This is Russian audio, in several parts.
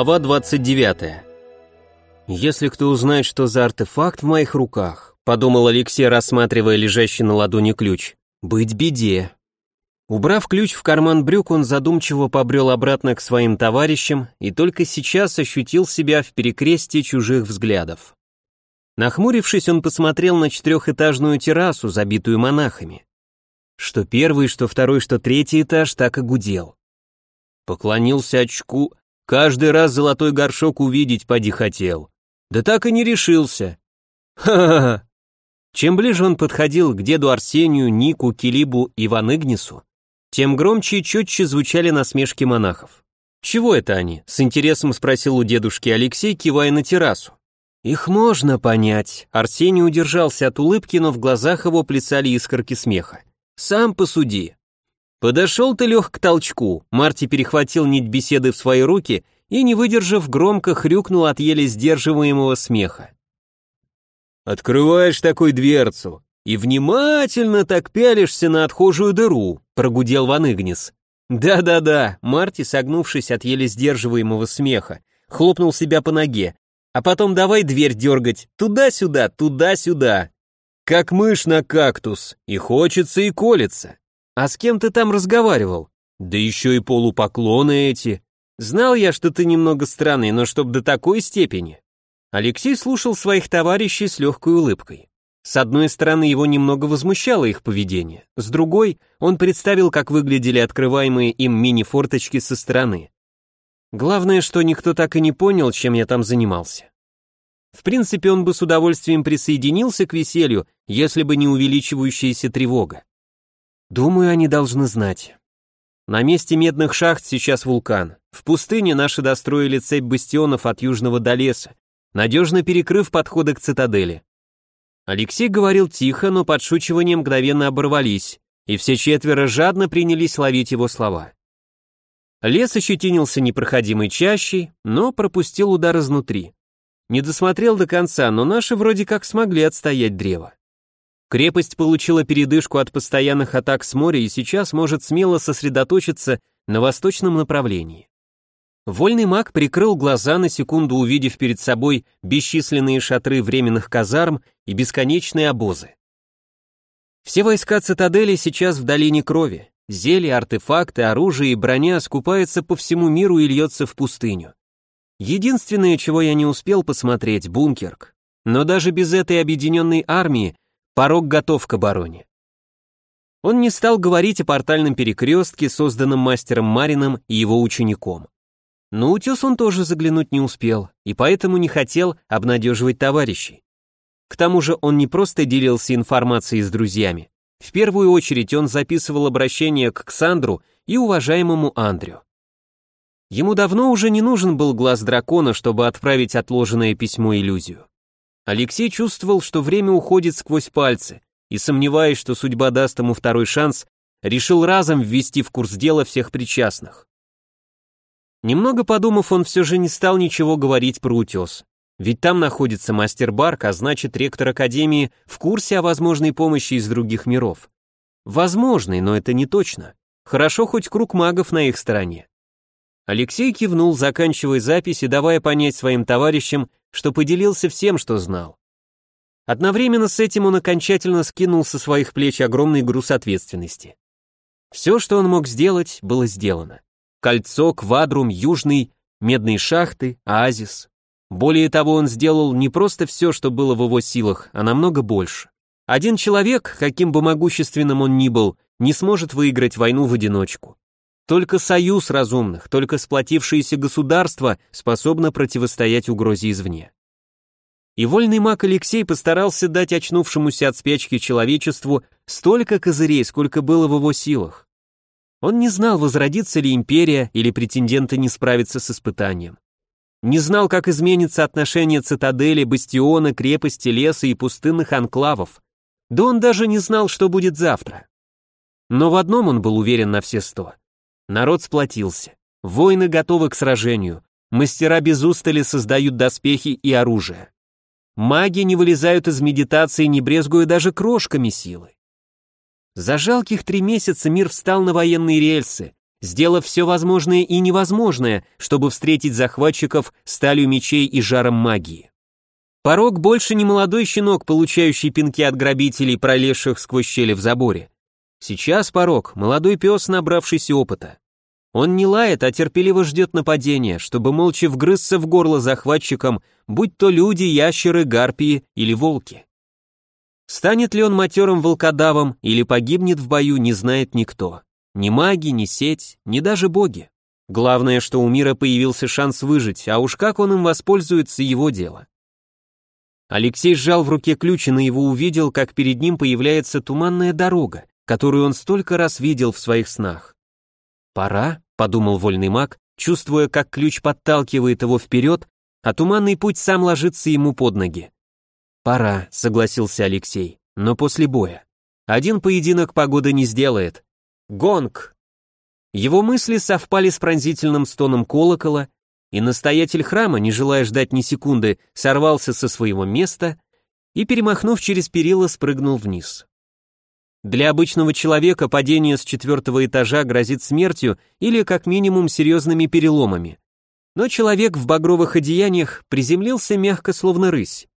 Глава 29. Если кто узнает, что за артефакт в моих руках, подумал Алексей, рассматривая лежащий на ладони ключ, быть беде. Убрав ключ в карман брюк, он задумчиво побрел обратно к своим товарищам и только сейчас ощутил себя в перекрестии чужих взглядов. Нахмурившись, он посмотрел на четырехэтажную террасу, забитую монахами. Что первый, что второй, что третий этаж так и гудел. Поклонился очку, каждый раз золотой горшок увидеть поди хотел. Да так и не решился. Ха-ха-ха. Чем ближе он подходил к деду Арсению, Нику, Килибу и Ван Игнису, тем громче и четче звучали насмешки монахов. «Чего это они?» — с интересом спросил у дедушки Алексей, кивая на террасу. «Их можно понять». Арсений удержался от улыбки, но в глазах его плясали искорки смеха. «Сам посуди». Подошел ты, Лех, к толчку. Марти перехватил нить беседы в свои руки и, не выдержав, громко хрюкнул от еле сдерживаемого смеха. «Открываешь такой дверцу и внимательно так пялишься на отхожую дыру», прогудел Ван Игнис. «Да-да-да», Марти, согнувшись от еле сдерживаемого смеха, хлопнул себя по ноге, а потом давай дверь дергать, туда-сюда, туда-сюда. Как мышь на кактус, и хочется, и колется. А с кем ты там разговаривал? Да еще и полупоклоны эти. Знал я, что ты немного странный, но чтоб до такой степени. Алексей слушал своих товарищей с легкой улыбкой. С одной стороны, его немного возмущало их поведение, с другой, он представил, как выглядели открываемые им мини-форточки со стороны. Главное, что никто так и не понял, чем я там занимался. В принципе, он бы с удовольствием присоединился к веселью, если бы не увеличивающаяся тревога. Думаю, они должны знать. На месте медных шахт сейчас вулкан. В пустыне наши достроили цепь бастионов от южного до леса, надежно перекрыв подходы к цитадели. Алексей говорил тихо, но подшучивания мгновенно оборвались, и все четверо жадно принялись ловить его слова. Лес ощетинился непроходимой чащей, но пропустил удар изнутри. Не досмотрел до конца, но наши вроде как смогли отстоять древо. Крепость получила передышку от постоянных атак с моря и сейчас может смело сосредоточиться на восточном направлении. Вольный маг прикрыл глаза на секунду, увидев перед собой бесчисленные шатры временных казарм и бесконечные обозы. Все войска цитадели сейчас в долине крови. Зелья, артефакты, оружие и броня скупаются по всему миру и льется в пустыню. Единственное, чего я не успел посмотреть, бункерк. Но даже без этой объединенной армии Порог готов к обороне. Он не стал говорить о портальном перекрестке, созданном мастером Марином и его учеником. Но утес он тоже заглянуть не успел, и поэтому не хотел обнадеживать товарищей. К тому же он не просто делился информацией с друзьями. В первую очередь он записывал обращение к Ксандру и уважаемому Андрю. Ему давно уже не нужен был глаз дракона, чтобы отправить отложенное письмо иллюзию. Алексей чувствовал, что время уходит сквозь пальцы, и, сомневаясь, что судьба даст ему второй шанс, решил разом ввести в курс дела всех причастных. Немного подумав, он все же не стал ничего говорить про утес. Ведь там находится мастер Барк, а значит, ректор Академии в курсе о возможной помощи из других миров. Возможный, но это не точно. Хорошо хоть круг магов на их стороне. Алексей кивнул, заканчивая запись и давая понять своим товарищам, что поделился всем, что знал. Одновременно с этим он окончательно скинул со своих плеч огромный груз ответственности. Все, что он мог сделать, было сделано. Кольцо, квадрум, южный, медные шахты, оазис. Более того, он сделал не просто все, что было в его силах, а намного больше. Один человек, каким бы могущественным он ни был, не сможет выиграть войну в одиночку. Только союз разумных, только сплотившееся государство способно противостоять угрозе извне. И вольный маг Алексей постарался дать очнувшемуся от спячки человечеству столько козырей, сколько было в его силах. Он не знал, возродится ли империя или претенденты не справятся с испытанием. Не знал, как изменится отношение цитадели, бастиона, крепости, леса и пустынных анклавов. Да он даже не знал, что будет завтра. Но в одном он был уверен на все сто. Народ сплотился. Воины готовы к сражению. Мастера без устали создают доспехи и оружие. Маги не вылезают из медитации, не брезгуя даже крошками силы. За жалких три месяца мир встал на военные рельсы. сделав все возможное и невозможное, чтобы встретить захватчиков сталью мечей и жаром магии. Порог больше не молодой щенок, получающий пинки от грабителей, пролезших сквозь щели в заборе. Сейчас порог — молодой пес, набравшийся опыта. Он не лает, а терпеливо ждет нападения, чтобы молча вгрызться в горло захватчикам, будь то люди, ящеры, гарпии или волки. Станет ли он матерым волкодавом или погибнет в бою, не знает никто. Ни маги, ни сеть, ни даже боги. Главное, что у мира появился шанс выжить, а уж как он им воспользуется, его дело. Алексей сжал в руке ключ и его увидел, как перед ним появляется туманная дорога, которую он столько раз видел в своих снах. «Пора», — подумал вольный маг, чувствуя, как ключ подталкивает его вперед, а туманный путь сам ложится ему под ноги. «Пора», — согласился Алексей, — «но после боя. Один поединок погода не сделает. Гонг!» Его мысли совпали с пронзительным стоном колокола, и настоятель храма, не желая ждать ни секунды, сорвался со своего места и, перемахнув через перила, спрыгнул вниз. Для обычного человека падение с четвертого этажа грозит смертью или как минимум серьезными переломами. Но человек в багровых одеяниях приземлился мягко, словно рысь.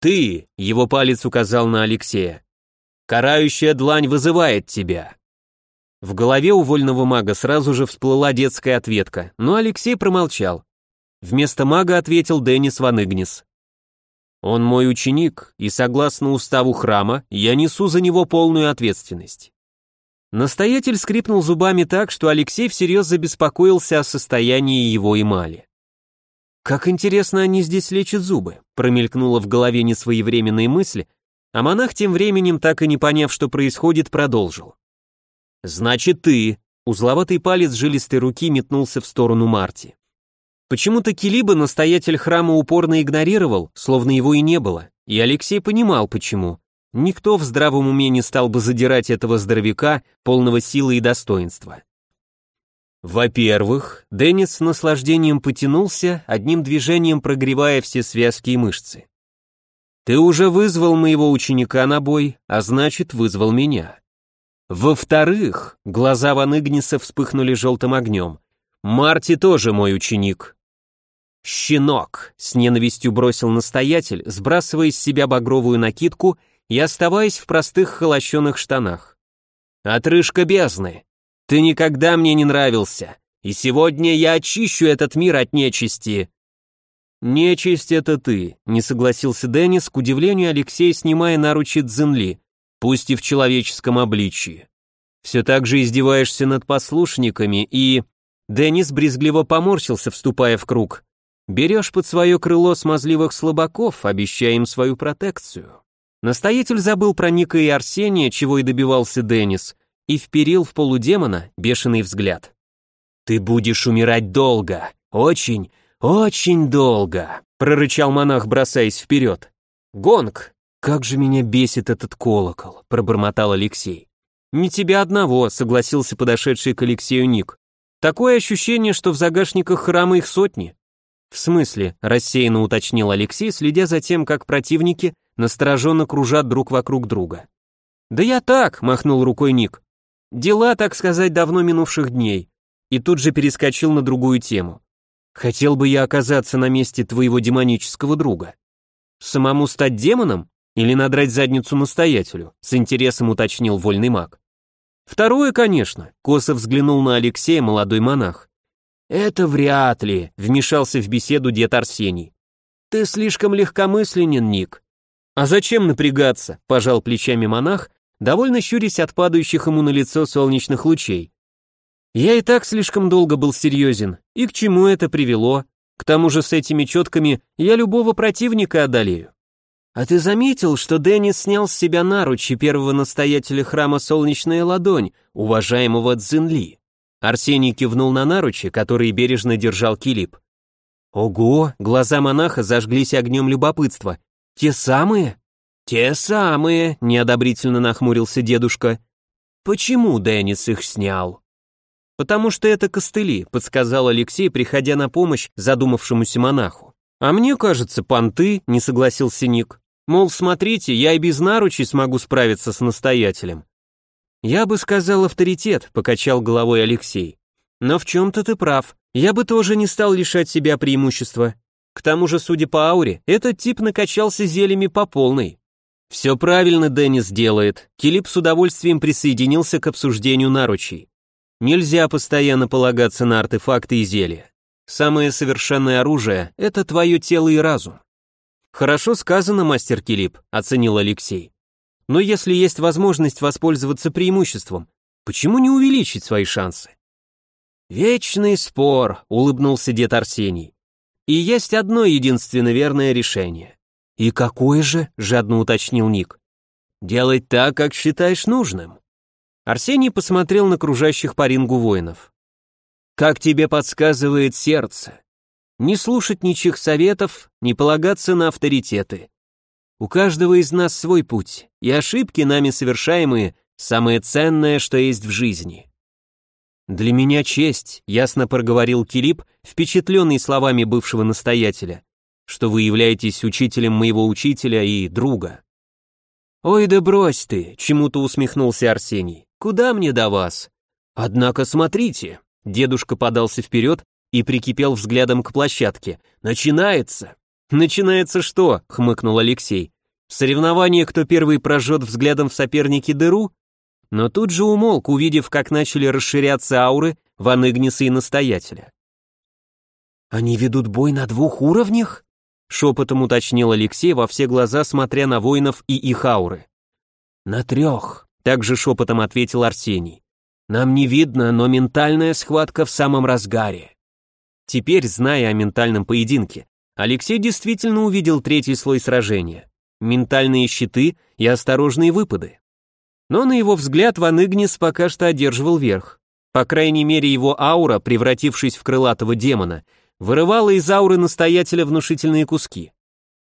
«Ты!» — его палец указал на Алексея. «Карающая длань вызывает тебя!» В голове у вольного мага сразу же всплыла детская ответка, но Алексей промолчал. Вместо мага ответил Деннис Ван Игнис. Он мой ученик, и согласно уставу храма, я несу за него полную ответственность. Настоятель скрипнул зубами так, что Алексей всерьез забеспокоился о состоянии его эмали. «Как интересно они здесь лечат зубы», промелькнула в голове несвоевременные мысли, а монах тем временем, так и не поняв, что происходит, продолжил. «Значит, ты...» Узловатый палец жилистой руки метнулся в сторону Марти. Почему-то Килиба настоятель храма упорно игнорировал, словно его и не было, и Алексей понимал почему. Никто в здравом уме не стал бы задирать этого здоровяка, полного силы и достоинства. Во-первых, Деннис с наслаждением потянулся, одним движением прогревая все связки и мышцы. Ты уже вызвал моего ученика на бой, а значит, вызвал меня. Во-вторых, глаза Ван Игниса вспыхнули желтым огнем. Марти тоже мой ученик. Щенок, с ненавистью бросил настоятель, сбрасывая с себя багровую накидку и оставаясь в простых холощенных штанах. Отрыжка бездны, ты никогда мне не нравился, и сегодня я очищу этот мир от нечисти. Нечисть это ты, не согласился Деннис, к удивлению Алексея снимая наручи Дзенли, пусть и в человеческом обличии. Все так же издеваешься над послушниками и... Деннис брезгливо поморщился, вступая в круг. «Берешь под свое крыло смазливых слабаков, обещая им свою протекцию». Настоятель забыл про Ника и Арсения, чего и добивался Деннис, и вперил в полудемона бешеный взгляд. «Ты будешь умирать долго, очень, очень долго», прорычал монах, бросаясь вперед. «Гонг! Как же меня бесит этот колокол», пробормотал Алексей. «Не тебя одного», согласился подошедший к Алексею Ник. Такое ощущение, что в загашниках храма их сотни. В смысле, рассеянно уточнил Алексей, следя за тем, как противники настороженно кружат друг вокруг друга. Да я так, махнул рукой Ник. Дела, так сказать, давно минувших дней. И тут же перескочил на другую тему. Хотел бы я оказаться на месте твоего демонического друга. Самому стать демоном или надрать задницу настоятелю? С интересом уточнил вольный маг. Второе, конечно, косо взглянул на Алексея молодой монах. Это вряд ли, вмешался в беседу дед Арсений. Ты слишком легкомысленен, Ник. А зачем напрягаться, пожал плечами монах, довольно щурясь от падающих ему на лицо солнечных лучей. Я и так слишком долго был серьезен, и к чему это привело? К тому же с этими четками я любого противника одолею. «А ты заметил, что Деннис снял с себя наручи первого настоятеля храма «Солнечная ладонь», уважаемого Цзинли?» Арсений кивнул на наручи, которые бережно держал Килип. «Ого!» — глаза монаха зажглись огнем любопытства. «Те самые?» «Те самые!» — неодобрительно нахмурился дедушка. «Почему Деннис их снял?» «Потому что это костыли», — подсказал Алексей, приходя на помощь задумавшемуся монаху. «А мне кажется, понты», — не согласился Ник. Мол, смотрите, я и без наручи смогу справиться с настоятелем. Я бы сказал авторитет, покачал головой Алексей. Но в чем-то ты прав. Я бы тоже не стал лишать себя преимущества. К тому же, судя по ауре, этот тип накачался зельями по полной. Все правильно Деннис делает. Килип с удовольствием присоединился к обсуждению наручей. Нельзя постоянно полагаться на артефакты и зелья. Самое совершенное оружие — это твое тело и разум. Хорошо сказано, мастер Килип, оценил Алексей. Но если есть возможность воспользоваться преимуществом, почему не увеличить свои шансы? Вечный спор, улыбнулся дед Арсений. И есть одно единственно верное решение. И какое же? жадно уточнил Ник. Делать так, как считаешь нужным. Арсений посмотрел на кружащих по рингу воинов. Как тебе подсказывает сердце. Не слушать ничьих советов, не полагаться на авторитеты. У каждого из нас свой путь, и ошибки, нами совершаемые, самое ценное, что есть в жизни. Для меня честь, ясно проговорил Килип, впечатленный словами бывшего настоятеля, что вы являетесь учителем моего учителя и друга. Ой, да брось ты, чему-то усмехнулся Арсений. Куда мне до вас? Однако смотрите, Дедушка подался вперед и прикипел взглядом к площадке. «Начинается!» «Начинается что?» — хмыкнул Алексей. «Соревнование, кто первый прожжет взглядом в сопернике дыру?» Но тут же умолк, увидев, как начали расширяться ауры Ван Игниса и Настоятеля. «Они ведут бой на двух уровнях?» — шепотом уточнил Алексей во все глаза, смотря на воинов и их ауры. «На трех», — также шепотом ответил Арсений. Нам не видно, но ментальная схватка в самом разгаре. Теперь, зная о ментальном поединке, Алексей действительно увидел третий слой сражения. Ментальные щиты и осторожные выпады. Но на его взгляд Ван Игнис пока что одерживал верх. По крайней мере, его аура, превратившись в крылатого демона, вырывала из ауры настоятеля внушительные куски.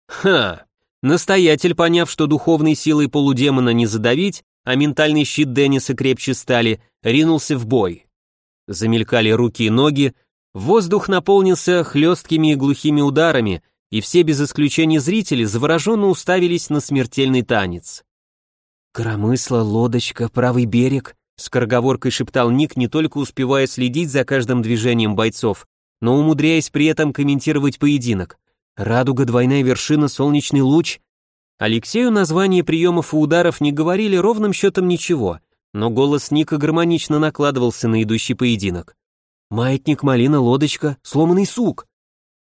Ха! Настоятель, поняв, что духовной силой полудемона не задавить, а ментальный щит Денниса крепче стали, ринулся в бой. Замелькали руки и ноги, воздух наполнился хлесткими и глухими ударами, и все без исключения зрители завороженно уставились на смертельный танец. «Коромысло, лодочка, правый берег», — скороговоркой шептал Ник, не только успевая следить за каждым движением бойцов, но умудряясь при этом комментировать поединок. «Радуга, двойная вершина, солнечный луч». Алексею названия приемов и ударов не говорили ровным счетом ничего, но голос Ника гармонично накладывался на идущий поединок. Маятник, малина, лодочка, сломанный сук.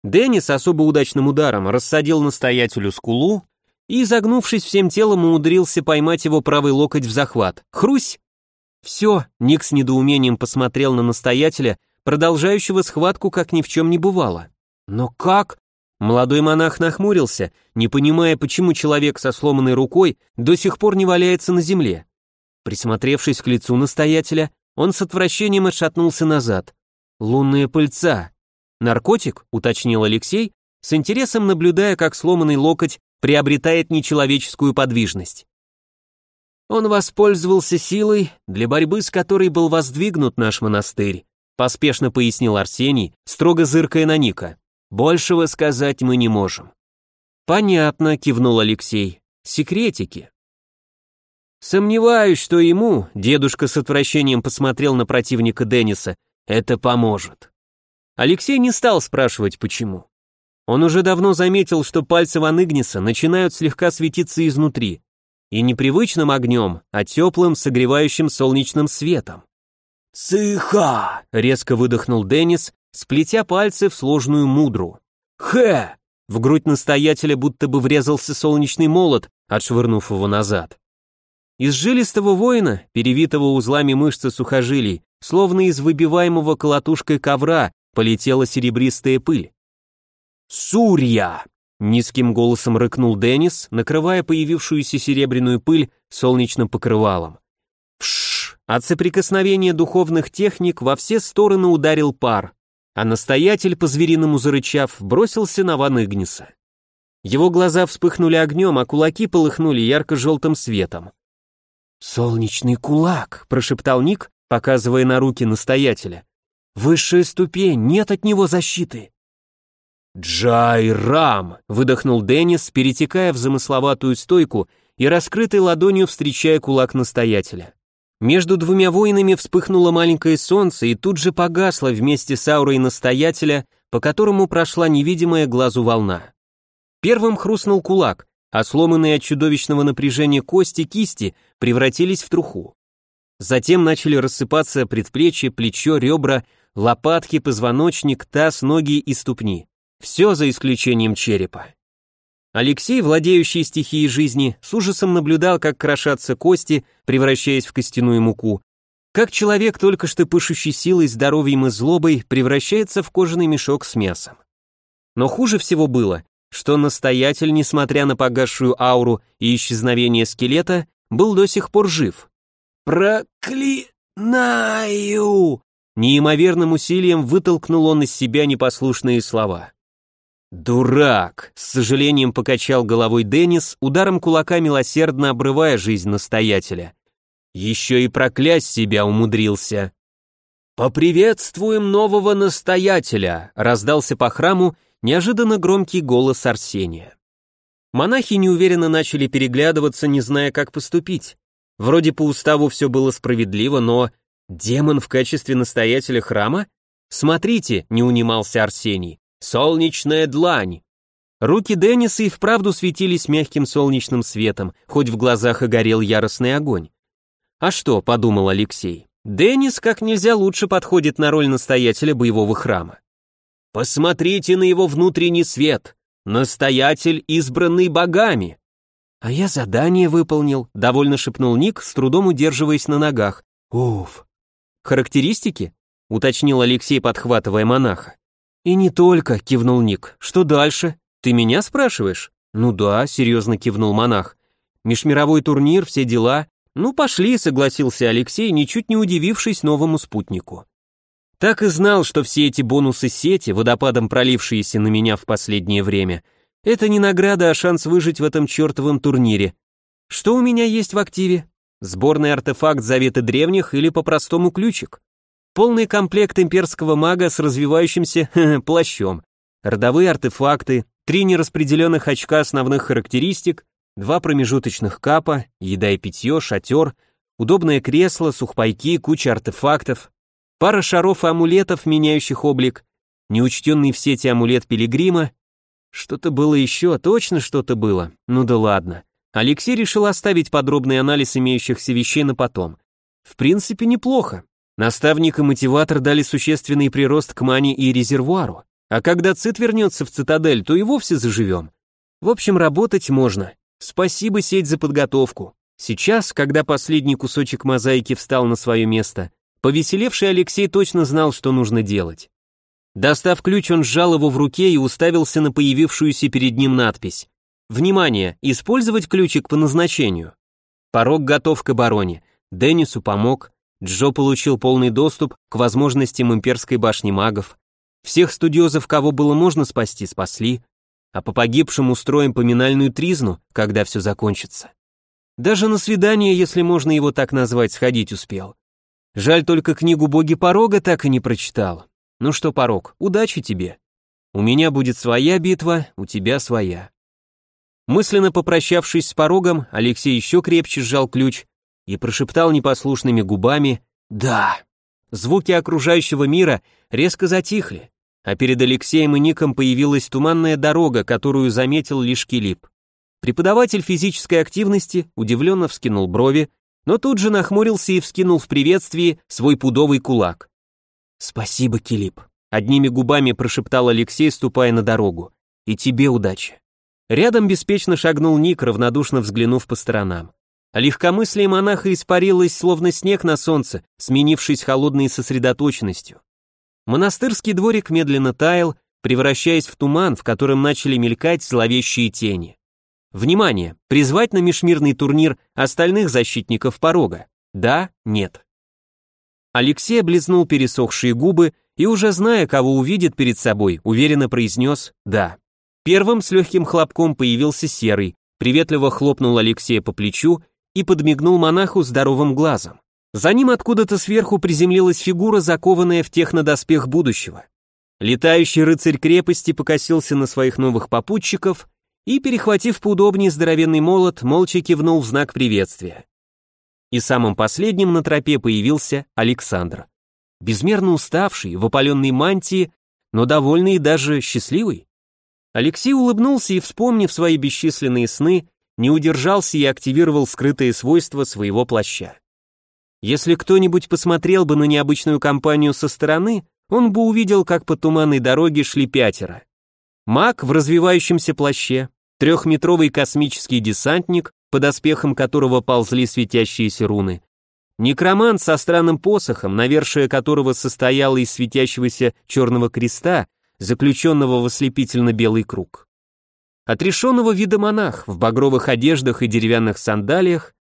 Деннис особо удачным ударом рассадил настоятелю скулу и, загнувшись всем телом, умудрился поймать его правый локоть в захват. Хрусь! Все, Ник с недоумением посмотрел на настоятеля, продолжающего схватку, как ни в чем не бывало. Но как? Молодой монах нахмурился, не понимая, почему человек со сломанной рукой до сих пор не валяется на земле. Присмотревшись к лицу настоятеля, он с отвращением отшатнулся назад. «Лунная пыльца». «Наркотик?» — уточнил Алексей, с интересом наблюдая, как сломанный локоть приобретает нечеловеческую подвижность. Он воспользовался силой, для борьбы с которой был воздвигнут наш монастырь, поспешно пояснил Арсений, строго зыркая на Ника. Большего сказать мы не можем. Понятно, кивнул Алексей. Секретики. Сомневаюсь, что ему, дедушка с отвращением посмотрел на противника Денниса, это поможет. Алексей не стал спрашивать, почему. Он уже давно заметил, что пальцы Ван Игниса начинают слегка светиться изнутри, и не привычным огнем, а теплым, согревающим солнечным светом. «Цыха!» — резко выдохнул Деннис, сплетя пальцы в сложную мудру. «Хэ!» — в грудь настоятеля будто бы врезался солнечный молот, отшвырнув его назад. Из жилистого воина, перевитого узлами мышцы сухожилий, словно из выбиваемого колотушкой ковра, полетела серебристая пыль. «Сурья!» — низким голосом рыкнул Деннис, накрывая появившуюся серебряную пыль солнечным покрывалом. Пш! От соприкосновения духовных техник во все стороны ударил пар, а настоятель, по-звериному зарычав, бросился на Ван Игниса. Его глаза вспыхнули огнем, а кулаки полыхнули ярко-желтым светом. «Солнечный кулак», — прошептал Ник, показывая на руки настоятеля. «Высшая ступень, нет от него защиты». «Джай-рам!» — выдохнул Деннис, перетекая в замысловатую стойку и раскрытой ладонью встречая кулак настоятеля. Между двумя воинами вспыхнуло маленькое солнце и тут же погасло вместе с аурой настоятеля, по которому прошла невидимая глазу волна. Первым хрустнул кулак, а сломанные от чудовищного напряжения кости кисти превратились в труху. Затем начали рассыпаться предплечья, плечо, ребра, лопатки, позвоночник, таз, ноги и ступни. Все за исключением черепа. Алексей, владеющий стихией жизни, с ужасом наблюдал, как крошатся кости, превращаясь в костяную муку, как человек, только что пышущий силой, здоровьем и злобой, превращается в кожаный мешок с мясом. Но хуже всего было, что настоятель, несмотря на погасшую ауру и исчезновение скелета, был до сих пор жив. «Проклинаю!» Неимоверным усилием вытолкнул он из себя непослушные слова. «Дурак!» — с сожалением покачал головой Деннис, ударом кулака милосердно обрывая жизнь настоятеля. Еще и проклясть себя умудрился. «Поприветствуем нового настоятеля!» — раздался по храму неожиданно громкий голос Арсения. Монахи неуверенно начали переглядываться, не зная, как поступить. Вроде по уставу все было справедливо, но... Демон в качестве настоятеля храма? Смотрите, не унимался Арсений. Солнечная длань. Руки Денниса и вправду светились мягким солнечным светом, хоть в глазах и горел яростный огонь. А что, подумал Алексей, Деннис как нельзя лучше подходит на роль настоятеля боевого храма. Посмотрите на его внутренний свет, настоятель, избранный богами. А я задание выполнил, довольно шепнул Ник, с трудом удерживаясь на ногах. Уф. Характеристики? уточнил Алексей, подхватывая монаха. «И не только», — кивнул Ник. «Что дальше? Ты меня спрашиваешь?» «Ну да», — серьезно кивнул монах. «Межмировой турнир, все дела». «Ну пошли», — согласился Алексей, ничуть не удивившись новому спутнику. Так и знал, что все эти бонусы сети, водопадом пролившиеся на меня в последнее время, это не награда, а шанс выжить в этом чертовом турнире. Что у меня есть в активе? Сборный артефакт Заветы Древних или по-простому ключик? Полный комплект имперского мага с развивающимся плащом, родовые артефакты, три нераспределенных очка основных характеристик, два промежуточных капа, еда и питье, шатер, удобное кресло, сухпайки, куча артефактов, пара шаров и амулетов, меняющих облик, неучтенный в сети амулет пилигрима, что-то было еще, точно что-то было, ну да ладно. Алексей решил оставить подробный анализ имеющихся вещей на потом. В принципе, неплохо. Наставник и мотиватор дали существенный прирост к мане и резервуару, а когда Цит вернется в цитадель, то и вовсе заживем. В общем, работать можно. Спасибо, сеть, за подготовку. Сейчас, когда последний кусочек мозаики встал на свое место, повеселевший Алексей точно знал, что нужно делать. Достав ключ, он сжал его в руке и уставился на появившуюся перед ним надпись. «Внимание! Использовать ключик по назначению». Порог готов к обороне. Деннису помог, Джо получил полный доступ к возможностям имперской башни магов. Всех студиозов, кого было можно спасти, спасли, а по погибшим устроим поминальную тризну, когда все закончится. Даже на свидание, если можно его так назвать, сходить успел. Жаль только книгу «Боги порога» так и не прочитал. Ну что, порог, удачи тебе. У меня будет своя битва, у тебя своя. Мысленно попрощавшись с порогом, Алексей еще крепче сжал ключ и прошептал непослушными губами «Да». Звуки окружающего мира резко затихли, а перед Алексеем и Ником появилась туманная дорога, которую заметил лишь Килип. Преподаватель физической активности удивленно вскинул брови, но тут же нахмурился и вскинул в приветствии свой пудовый кулак. «Спасибо, Килип», — одними губами прошептал Алексей, ступая на дорогу. «И тебе удачи». Рядом беспечно шагнул Ник, равнодушно взглянув по сторонам легкомыслие монаха испарилось, словно снег на солнце, сменившись холодной сосредоточенностью. Монастырский дворик медленно таял, превращаясь в туман, в котором начали мелькать зловещие тени. Внимание! Призвать на межмирный турнир остальных защитников порога. Да, нет. Алексей облизнул пересохшие губы и, уже зная, кого увидит перед собой, уверенно произнес «да». Первым с легким хлопком появился Серый, приветливо хлопнул Алексея по плечу и подмигнул монаху здоровым глазом. За ним откуда-то сверху приземлилась фигура, закованная в технодоспех будущего. Летающий рыцарь крепости покосился на своих новых попутчиков и, перехватив поудобнее здоровенный молот, молча кивнул в знак приветствия. и самым последним на тропе появился Александр. Безмерно уставший, в опаленной мантии, но довольный и даже счастливый. Алексей улыбнулся и, вспомнив свои бесчисленные сны, не удержался и активировал скрытые свойства своего плаща. Если кто-нибудь посмотрел бы на необычную компанию со стороны, он бы увидел, как по туманной дороге шли пятеро. Маг в развивающемся плаще, трехметровый космический десантник, под оспехом которого ползли светящиеся руны, некромант со странным посохом, навершие которого состояло из светящегося черного креста, заключенного в ослепительно-белый круг. Отрешенного вида монах в багровых одеждах и деревянных сандалиях,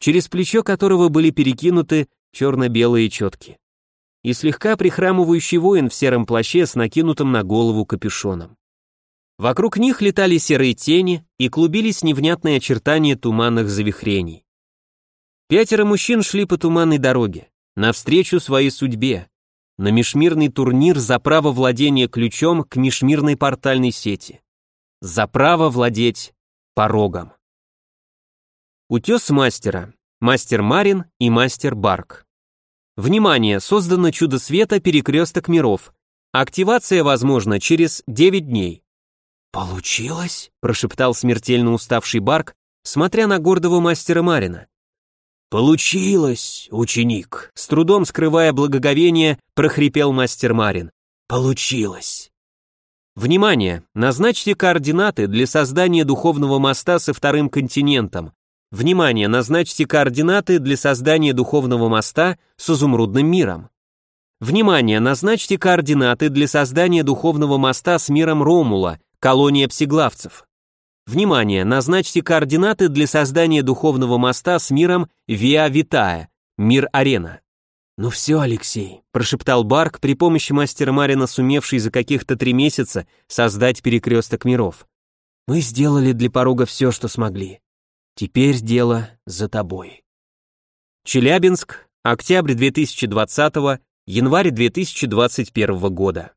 через плечо которого были перекинуты черно-белые четки. И слегка прихрамывающий воин в сером плаще с накинутым на голову капюшоном. Вокруг них летали серые тени и клубились невнятные очертания туманных завихрений. Пятеро мужчин шли по туманной дороге, навстречу своей судьбе, на межмирный турнир за право владения ключом к межмирной портальной сети. За право владеть порогом. Утес мастера, мастер Марин и мастер Барк. Внимание, создано чудо света перекресток миров. Активация возможна через 9 дней. «Получилось?» – прошептал смертельно уставший Барк, смотря на гордого мастера Марина. «Получилось, ученик!» С трудом скрывая благоговение, прохрипел мастер Марин. «Получилось!» Внимание! Назначьте координаты для создания духовного моста со вторым континентом. Внимание! Назначьте координаты для создания духовного моста с изумрудным миром. Внимание! Назначьте координаты для создания духовного моста с миром Ромула, колония псиглавцев. Внимание! Назначьте координаты для создания духовного моста с миром Виа Витая, мир Арена. «Ну все, Алексей», – прошептал Барк при помощи мастера Марина, сумевший за каких-то три месяца создать перекресток миров. «Мы сделали для порога все, что смогли. Теперь дело за тобой». Челябинск, октябрь 2020, январь 2021 года.